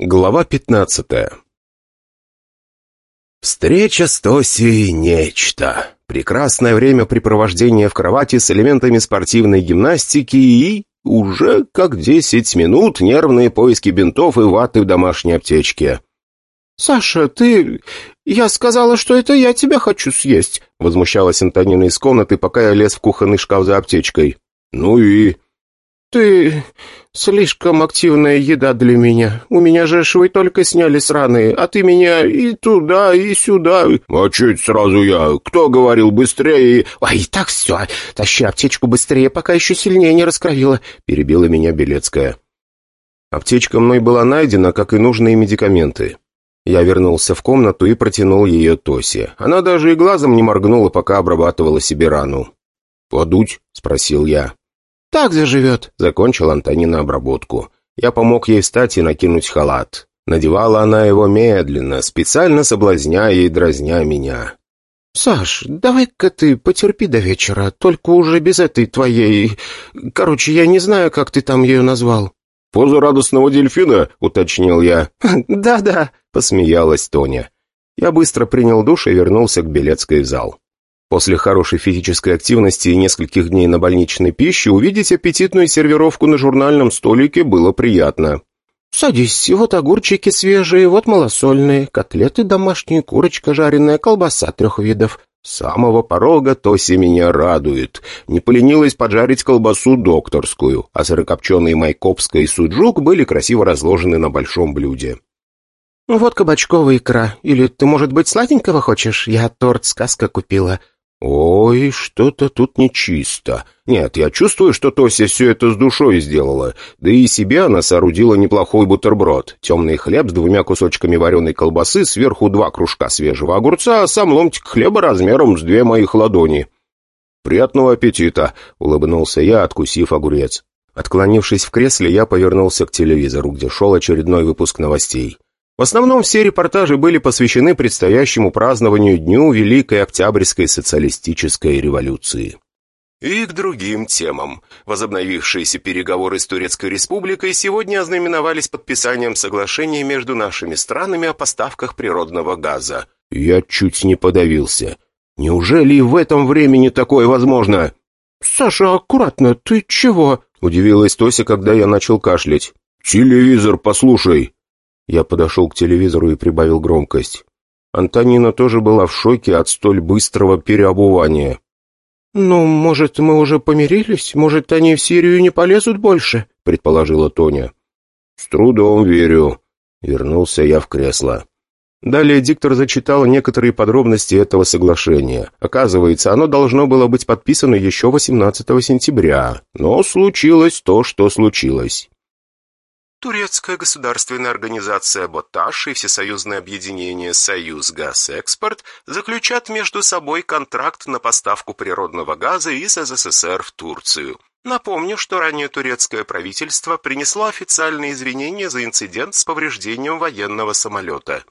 Глава пятнадцатая Встреча с Тосей — нечто. Прекрасное времяпрепровождение в кровати с элементами спортивной гимнастики и... Уже как десять минут нервные поиски бинтов и ваты в домашней аптечке. «Саша, ты... Я сказала, что это я тебя хочу съесть», — возмущалась Антонина из комнаты, пока я лез в кухонный шкаф за аптечкой. «Ну и...» «Ты... слишком активная еда для меня. У меня же швы только сняли с раны, а ты меня и туда, и сюда...» «А чуть сразу я? Кто говорил быстрее?» «Ой, так все. Тащи аптечку быстрее, пока еще сильнее не раскровила», — перебила меня Белецкая. Аптечка мной была найдена, как и нужные медикаменты. Я вернулся в комнату и протянул ее Тосе. Она даже и глазом не моргнула, пока обрабатывала себе рану. «Подуть?» — спросил я. «Так заживет», — закончил Антонина обработку. Я помог ей встать и накинуть халат. Надевала она его медленно, специально соблазняя и дразня меня. «Саш, давай-ка ты потерпи до вечера, только уже без этой твоей... Короче, я не знаю, как ты там ее назвал». «Поза радостного дельфина», — уточнил я. «Да-да», — посмеялась Тоня. Я быстро принял душ и вернулся к Белецкой в зал. После хорошей физической активности и нескольких дней на больничной пище увидеть аппетитную сервировку на журнальном столике было приятно. «Садись, вот огурчики свежие, вот малосольные, котлеты домашние, курочка жареная, колбаса трех видов». С самого порога Тоси меня радует. Не поленилась поджарить колбасу докторскую, а сырокопченые майкопская и суджук были красиво разложены на большом блюде. «Вот кабачковая икра. Или ты, может быть, сладенького хочешь? Я торт сказка купила. «Ой, что-то тут нечисто. Нет, я чувствую, что Тося все это с душой сделала. Да и себе она соорудила неплохой бутерброд. Темный хлеб с двумя кусочками вареной колбасы, сверху два кружка свежего огурца, а сам ломтик хлеба размером с две моих ладони». «Приятного аппетита!» — улыбнулся я, откусив огурец. Отклонившись в кресле, я повернулся к телевизору, где шел очередной выпуск новостей. В основном все репортажи были посвящены предстоящему празднованию Дню Великой Октябрьской социалистической революции. И к другим темам. Возобновившиеся переговоры с Турецкой Республикой сегодня ознаменовались подписанием соглашения между нашими странами о поставках природного газа. Я чуть не подавился. Неужели и в этом времени такое возможно? «Саша, аккуратно, ты чего?» — удивилась Тося, когда я начал кашлять. «Телевизор послушай!» Я подошел к телевизору и прибавил громкость. Антонина тоже была в шоке от столь быстрого переобувания. «Ну, может, мы уже помирились? Может, они в Сирию не полезут больше?» — предположила Тоня. «С трудом верю». Вернулся я в кресло. Далее диктор зачитал некоторые подробности этого соглашения. Оказывается, оно должно было быть подписано еще 18 сентября. Но случилось то, что случилось. Турецкая государственная организация «Боташ» и Всесоюзное объединение «Союз Газ-Экспорт» заключат между собой контракт на поставку природного газа из СССР в Турцию. Напомню, что ранее турецкое правительство принесло официальные извинения за инцидент с повреждением военного самолета.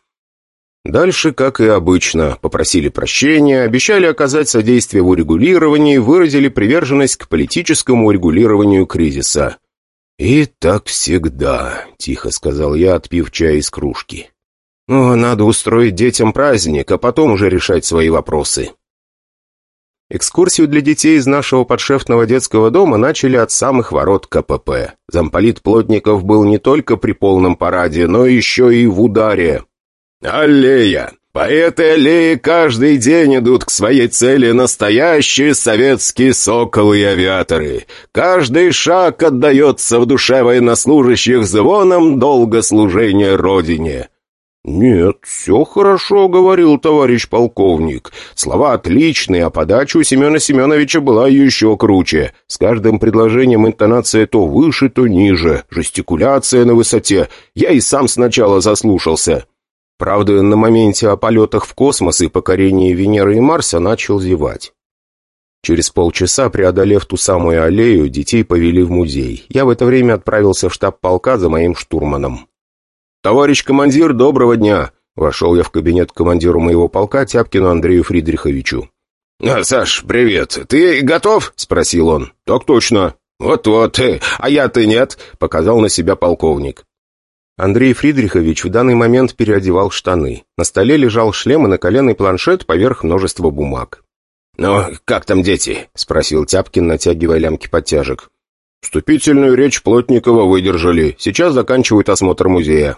Дальше, как и обычно, попросили прощения, обещали оказать содействие в урегулировании, выразили приверженность к политическому урегулированию кризиса. «И так всегда», — тихо сказал я, отпив чай из кружки. «Но надо устроить детям праздник, а потом уже решать свои вопросы». Экскурсию для детей из нашего подшефного детского дома начали от самых ворот КПП. Замполит Плотников был не только при полном параде, но еще и в ударе. «Аллея! По этой аллее каждый день идут к своей цели настоящие советские соколы и авиаторы. Каждый шаг отдается в душе военнослужащих звоном долга служения Родине. «Нет, все хорошо», — говорил товарищ полковник. Слова отличные, а подача у Семена Семеновича была еще круче. С каждым предложением интонация то выше, то ниже, жестикуляция на высоте. Я и сам сначала заслушался. Правда, на моменте о полетах в космос и покорении Венеры и Марса начал зевать. Через полчаса, преодолев ту самую аллею, детей повели в музей. Я в это время отправился в штаб полка за моим штурманом. «Товарищ командир, доброго дня!» Вошел я в кабинет командиру моего полка Тяпкину Андрею Фридриховичу. «А, «Саш, привет. Ты готов?» — спросил он. «Так точно». «Вот-вот. А я-то нет», — показал на себя полковник. Андрей Фридрихович в данный момент переодевал штаны. На столе лежал шлем и наколенный планшет поверх множества бумаг. «Ну, как там дети?» — спросил Тяпкин, натягивая лямки подтяжек. «Вступительную речь Плотникова выдержали. Сейчас заканчивают осмотр музея».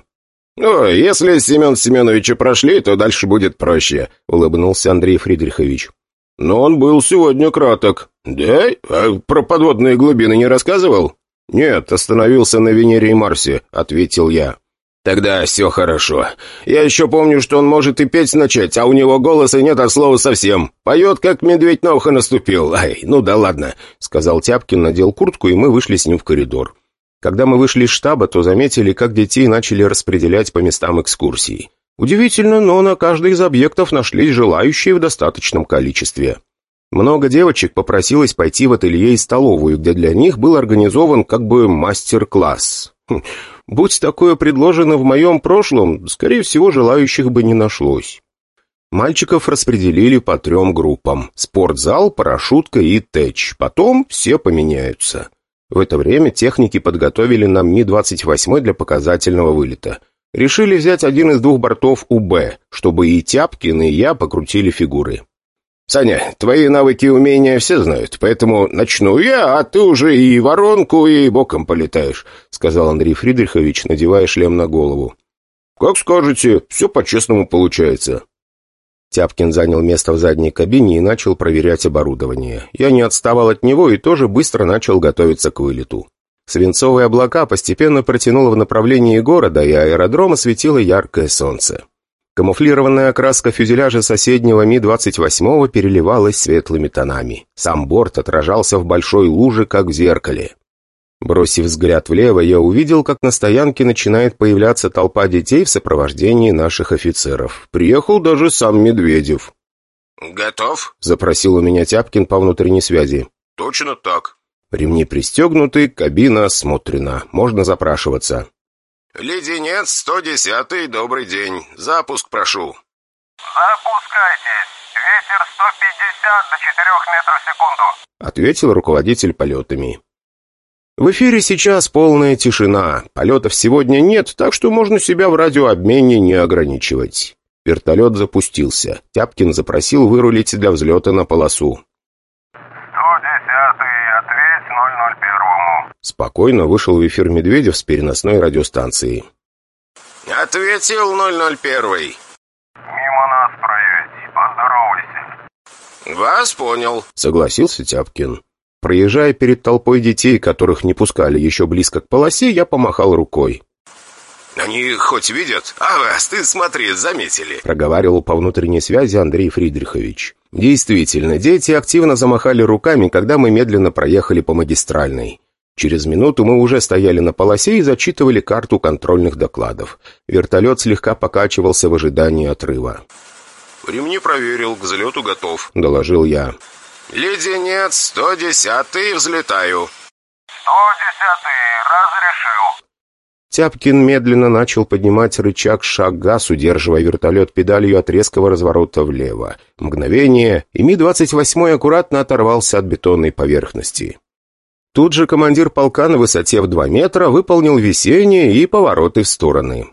«Ну, если Семен Семеновича прошли, то дальше будет проще», — улыбнулся Андрей Фридрихович. «Но он был сегодня краток». «Да? А про подводные глубины не рассказывал?» «Нет, остановился на Венере и Марсе», — ответил я. «Тогда все хорошо. Я еще помню, что он может и петь начать, а у него голоса нет от слова совсем. Поет, как медведь на ухо наступил. Ай, ну да ладно», — сказал Тяпкин, надел куртку, и мы вышли с ним в коридор. Когда мы вышли из штаба, то заметили, как детей начали распределять по местам экскурсий. Удивительно, но на каждый из объектов нашлись желающие в достаточном количестве. Много девочек попросилось пойти в ателье и столовую, где для них был организован как бы мастер-класс. Хм, будь такое предложено в моем прошлом, скорее всего, желающих бы не нашлось. Мальчиков распределили по трем группам – спортзал, парашютка и тэч. Потом все поменяются. В это время техники подготовили нам Ми-28 для показательного вылета. Решили взять один из двух бортов УБ, чтобы и Тяпкин, и я покрутили фигуры. «Саня, твои навыки и умения все знают, поэтому начну я, а ты уже и воронку, и боком полетаешь», сказал Андрей Фридрихович, надевая шлем на голову. «Как скажете, все по-честному получается». Тяпкин занял место в задней кабине и начал проверять оборудование. Я не отставал от него и тоже быстро начал готовиться к вылету. Свинцовые облака постепенно протянуло в направлении города, и аэродром осветило яркое солнце. Камуфлированная окраска фюзеляжа соседнего Ми-28 переливалась светлыми тонами. Сам борт отражался в большой луже, как в зеркале. Бросив взгляд влево, я увидел, как на стоянке начинает появляться толпа детей в сопровождении наших офицеров. Приехал даже сам Медведев. «Готов?» — запросил у меня Тяпкин по внутренней связи. «Точно так». Ремни пристегнуты, кабина осмотрена. Можно запрашиваться. «Леденец, 110-й, добрый день. Запуск прошу». «Запускайтесь. Ветер 150 до 4 метров в секунду», — ответил руководитель полетами. В эфире сейчас полная тишина. Полетов сегодня нет, так что можно себя в радиообмене не ограничивать. Вертолет запустился. Тяпкин запросил вырулить для взлета на полосу. Спокойно вышел в эфир Медведев с переносной радиостанции. «Ответил 001». «Мимо нас проедь. Поздоровайся». «Вас понял», — согласился Тяпкин. Проезжая перед толпой детей, которых не пускали еще близко к полосе, я помахал рукой. «Они хоть видят? А вас, ты смотри, заметили!» Проговаривал по внутренней связи Андрей Фридрихович. Действительно, дети активно замахали руками, когда мы медленно проехали по магистральной. Через минуту мы уже стояли на полосе и зачитывали карту контрольных докладов. Вертолет слегка покачивался в ожидании отрыва. «Ремни проверил, к взлету готов», — доложил я. «Леденец, 110-й, взлетаю». «110-й, разрешил». Тяпкин медленно начал поднимать рычаг шаг-газ, удерживая вертолет педалью от резкого разворота влево. Мгновение, и Ми-28 аккуратно оторвался от бетонной поверхности. Тут же командир полка на высоте в два метра выполнил весенние и повороты в стороны.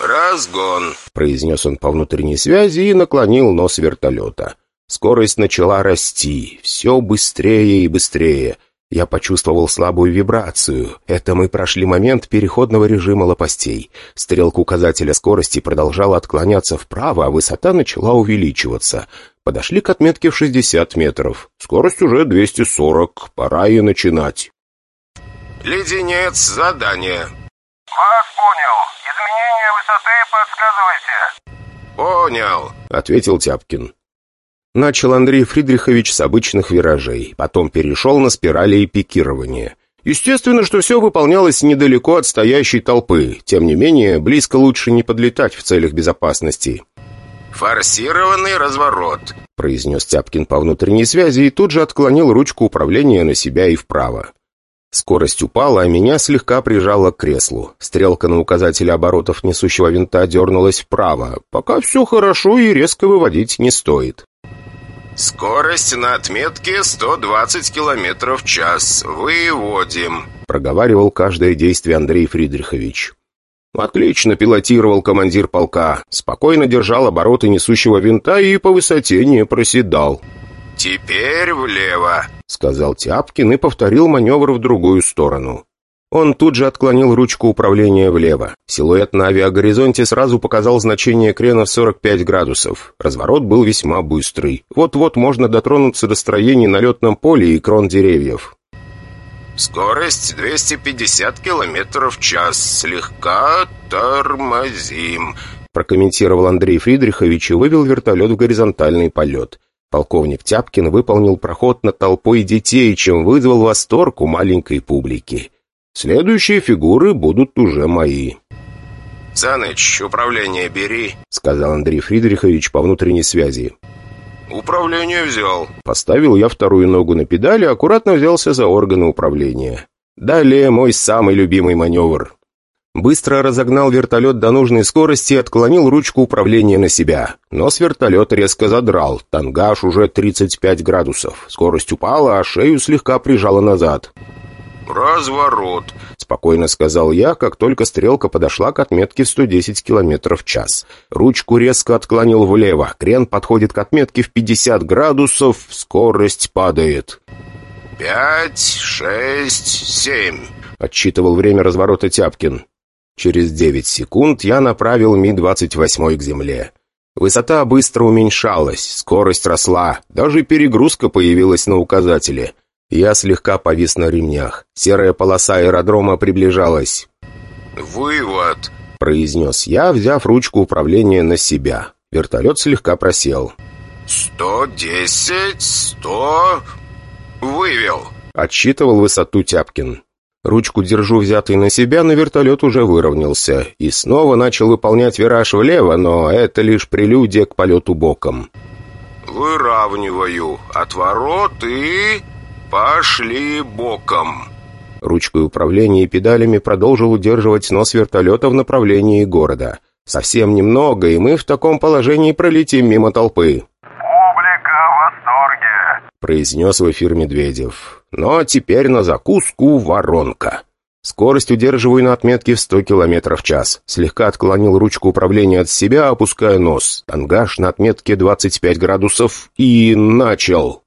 «Разгон», — произнес он по внутренней связи и наклонил нос вертолета. Скорость начала расти, все быстрее и быстрее. Я почувствовал слабую вибрацию. Это мы прошли момент переходного режима лопастей. Стрелка указателя скорости продолжала отклоняться вправо, а высота начала увеличиваться. Подошли к отметке в 60 метров. Скорость уже 240. Пора и начинать. «Леденец, задание». «Вас понял. Изменение высоты подсказывайте». «Понял», — ответил Тяпкин. Начал Андрей Фридрихович с обычных виражей, потом перешел на спирали и пикирование. Естественно, что все выполнялось недалеко от стоящей толпы. Тем не менее, близко лучше не подлетать в целях безопасности. «Форсированный разворот», — произнес Тяпкин по внутренней связи и тут же отклонил ручку управления на себя и вправо. Скорость упала, а меня слегка прижало к креслу. Стрелка на указателе оборотов несущего винта дернулась вправо. Пока все хорошо и резко выводить не стоит. «Скорость на отметке 120 км в час. Выводим», — проговаривал каждое действие Андрей Фридрихович. Отлично пилотировал командир полка, спокойно держал обороты несущего винта и по высоте не проседал. «Теперь влево», — сказал Тяпкин и повторил маневр в другую сторону. Он тут же отклонил ручку управления влево. Силуэт на авиагоризонте сразу показал значение крена в 45 градусов. Разворот был весьма быстрый. Вот-вот можно дотронуться до строений на летном поле и крон деревьев. «Скорость 250 километров в час. Слегка тормозим», прокомментировал Андрей Фридрихович и вывел вертолет в горизонтальный полет. Полковник Тяпкин выполнил проход над толпой детей, чем вызвал восторг у маленькой публики. Следующие фигуры будут уже мои. «Саныч, управление бери», — сказал Андрей Фридрихович по внутренней связи. «Управление взял». Поставил я вторую ногу на педали, аккуратно взялся за органы управления. Далее мой самый любимый маневр. Быстро разогнал вертолет до нужной скорости и отклонил ручку управления на себя. Нос вертолета резко задрал, тангаж уже 35 градусов. Скорость упала, а шею слегка прижала назад. «Разворот», — спокойно сказал я, как только стрелка подошла к отметке в 110 км в час. Ручку резко отклонил влево, крен подходит к отметке в 50 градусов, скорость падает. «Пять, шесть, семь», — отсчитывал время разворота Тяпкин. Через 9 секунд я направил Ми-28 к земле. Высота быстро уменьшалась, скорость росла, даже перегрузка появилась на указателе — я слегка повис на ремнях. Серая полоса аэродрома приближалась. «Вывод», — произнес я, взяв ручку управления на себя. Вертолет слегка просел. «Сто десять, сто...» «Вывел», — отсчитывал высоту Тяпкин. Ручку держу взятой на себя, но вертолет уже выровнялся. И снова начал выполнять вираж влево, но это лишь прелюдия к полету боком. «Выравниваю. Отворот и...» «Пошли боком!» Ручкой управления и педалями продолжил удерживать нос вертолета в направлении города. Совсем немного, и мы в таком положении пролетим мимо толпы. «Публика в восторге!» — произнес в эфир Медведев. «Но теперь на закуску воронка». Скорость удерживаю на отметке в 100 км в час. Слегка отклонил ручку управления от себя, опуская нос. Тангаж на отметке 25 градусов и начал.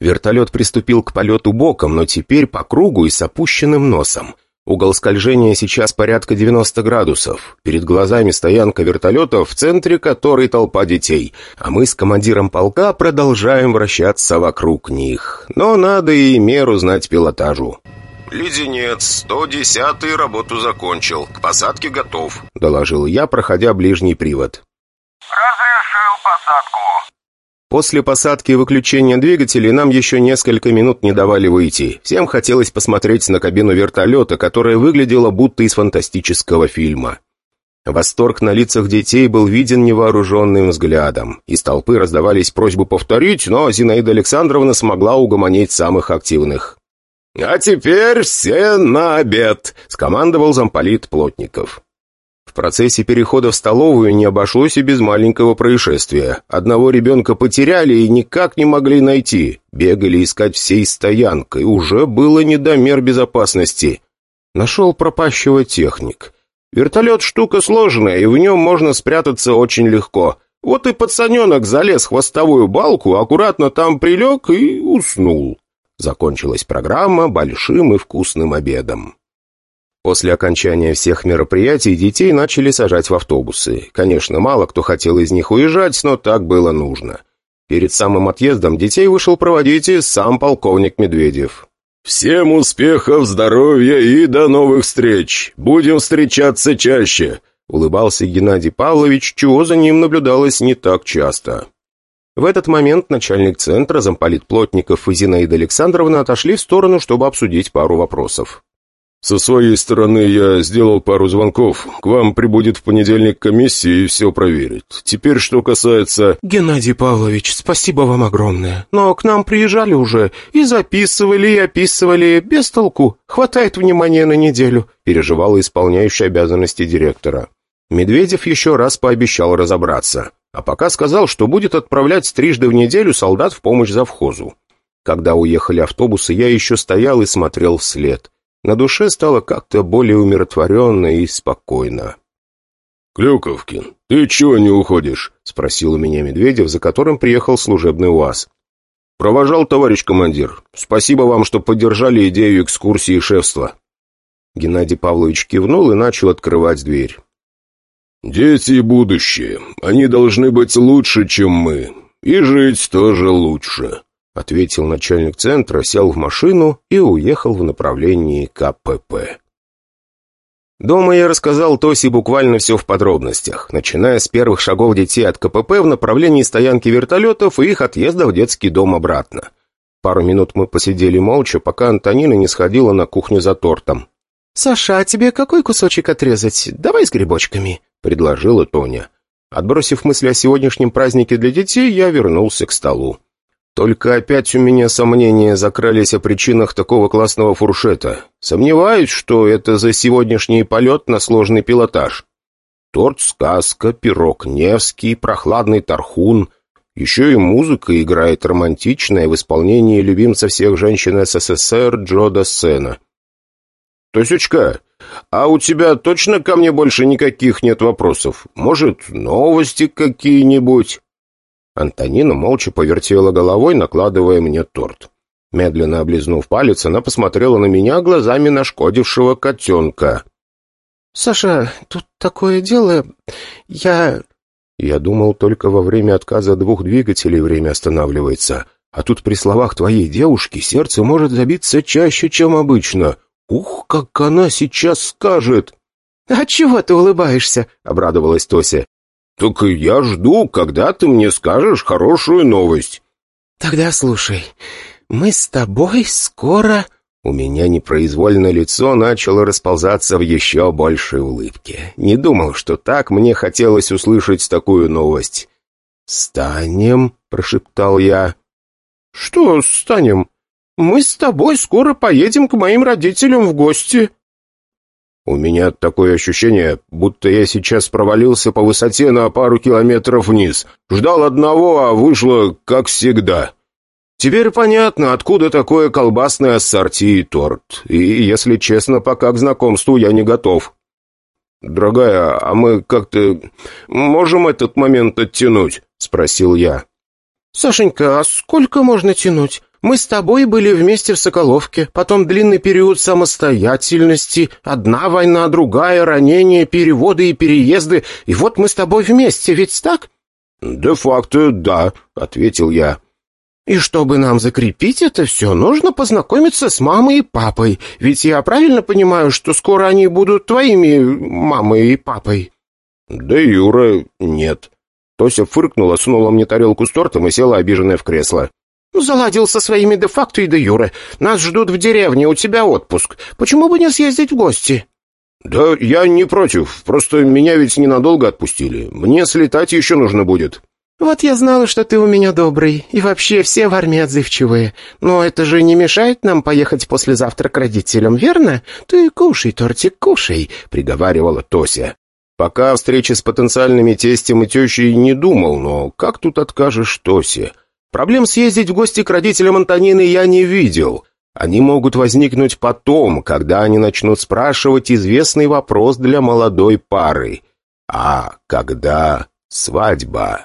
Вертолет приступил к полету боком, но теперь по кругу и с опущенным носом. Угол скольжения сейчас порядка 90 градусов. Перед глазами стоянка вертолета, в центре которой толпа детей. А мы с командиром полка продолжаем вращаться вокруг них. Но надо и меру знать пилотажу. «Леденец, 110-й работу закончил. К посадке готов», — доложил я, проходя ближний привод. «Разрешил посадку». После посадки и выключения двигателей нам еще несколько минут не давали выйти. Всем хотелось посмотреть на кабину вертолета, которая выглядела будто из фантастического фильма. Восторг на лицах детей был виден невооруженным взглядом. Из толпы раздавались просьбы повторить, но Зинаида Александровна смогла угомонить самых активных. «А теперь все на обед!» — скомандовал замполит Плотников. Процессе перехода в столовую не обошлось и без маленького происшествия. Одного ребенка потеряли и никак не могли найти. Бегали искать всей стоянкой. Уже было не до мер безопасности. Нашел пропащего техник. Вертолет штука сложная, и в нем можно спрятаться очень легко. Вот и пацаненок залез в хвостовую балку, аккуратно там прилег и уснул. Закончилась программа большим и вкусным обедом. После окончания всех мероприятий детей начали сажать в автобусы. Конечно, мало кто хотел из них уезжать, но так было нужно. Перед самым отъездом детей вышел проводить и сам полковник Медведев. «Всем успехов, здоровья и до новых встреч! Будем встречаться чаще!» Улыбался Геннадий Павлович, чего за ним наблюдалось не так часто. В этот момент начальник центра, замполит Плотников и Зинаида Александровна отошли в сторону, чтобы обсудить пару вопросов. «Со своей стороны я сделал пару звонков. К вам прибудет в понедельник комиссия и все проверит. Теперь, что касается...» «Геннадий Павлович, спасибо вам огромное. Но к нам приезжали уже и записывали, и описывали. Без толку. Хватает внимания на неделю», — переживала исполняющая обязанности директора. Медведев еще раз пообещал разобраться. А пока сказал, что будет отправлять трижды в неделю солдат в помощь завхозу. Когда уехали автобусы, я еще стоял и смотрел вслед. На душе стало как-то более умиротворенно и спокойно. «Клюковкин, ты чего не уходишь?» — спросил у меня Медведев, за которым приехал служебный УАЗ. «Провожал, товарищ командир. Спасибо вам, что поддержали идею экскурсии и шефства». Геннадий Павлович кивнул и начал открывать дверь. «Дети и будущее. Они должны быть лучше, чем мы. И жить тоже лучше», — ответил начальник центра, сел в машину и уехал в направлении КПП. Дома я рассказал Тоси буквально все в подробностях, начиная с первых шагов детей от КПП в направлении стоянки вертолетов и их отъезда в детский дом обратно. Пару минут мы посидели молча, пока Антонина не сходила на кухню за тортом. «Саша, а тебе какой кусочек отрезать? Давай с грибочками», — предложила Тоня. Отбросив мысли о сегодняшнем празднике для детей, я вернулся к столу. Только опять у меня сомнения закрались о причинах такого классного фуршета. Сомневаюсь, что это за сегодняшний полет на сложный пилотаж. Торт-сказка, пирог Невский, прохладный тархун. Еще и музыка играет романтичная в исполнении любимца всех женщин СССР Джо Дассена. «Тосечка, а у тебя точно ко мне больше никаких нет вопросов? Может, новости какие-нибудь?» Антонина молча повертела головой, накладывая мне торт. Медленно облизнув палец, она посмотрела на меня глазами нашкодившего котенка. «Саша, тут такое дело... Я...» Я думал, только во время отказа двух двигателей время останавливается. А тут при словах твоей девушки сердце может забиться чаще, чем обычно. Ух, как она сейчас скажет! «А чего ты улыбаешься?» — обрадовалась Тося. «Так я жду, когда ты мне скажешь хорошую новость». «Тогда слушай, мы с тобой скоро...» У меня непроизвольно лицо начало расползаться в еще большей улыбке. Не думал, что так мне хотелось услышать такую новость. «Станем?» — прошептал я. «Что станем? Мы с тобой скоро поедем к моим родителям в гости». У меня такое ощущение, будто я сейчас провалился по высоте на пару километров вниз. Ждал одного, а вышло как всегда. Теперь понятно, откуда такое колбасное ассорти и торт. И, если честно, пока к знакомству я не готов. «Дорогая, а мы как-то можем этот момент оттянуть?» — спросил я. «Сашенька, а сколько можно тянуть? Мы с тобой были вместе в Соколовке, потом длинный период самостоятельности, одна война, другая, ранения, переводы и переезды, и вот мы с тобой вместе, ведь так?» «Де-факто, да», — ответил я. «И чтобы нам закрепить это все, нужно познакомиться с мамой и папой, ведь я правильно понимаю, что скоро они будут твоими мамой и папой?» «Да, Юра, нет». Тося фыркнула, сунула мне тарелку с тортом и села обиженная в кресло. «Заладил со своими де-факто и де-юре. Нас ждут в деревне, у тебя отпуск. Почему бы не съездить в гости?» «Да я не против, просто меня ведь ненадолго отпустили. Мне слетать еще нужно будет». «Вот я знала, что ты у меня добрый, и вообще все в армии отзывчивые. Но это же не мешает нам поехать послезавтра к родителям, верно? Ты кушай, тортик, кушай», — приговаривала Тося. Пока о встрече с потенциальными тестем и тещей не думал, но как тут откажешь Тосе? Проблем съездить в гости к родителям Антонины я не видел. Они могут возникнуть потом, когда они начнут спрашивать известный вопрос для молодой пары. А когда свадьба?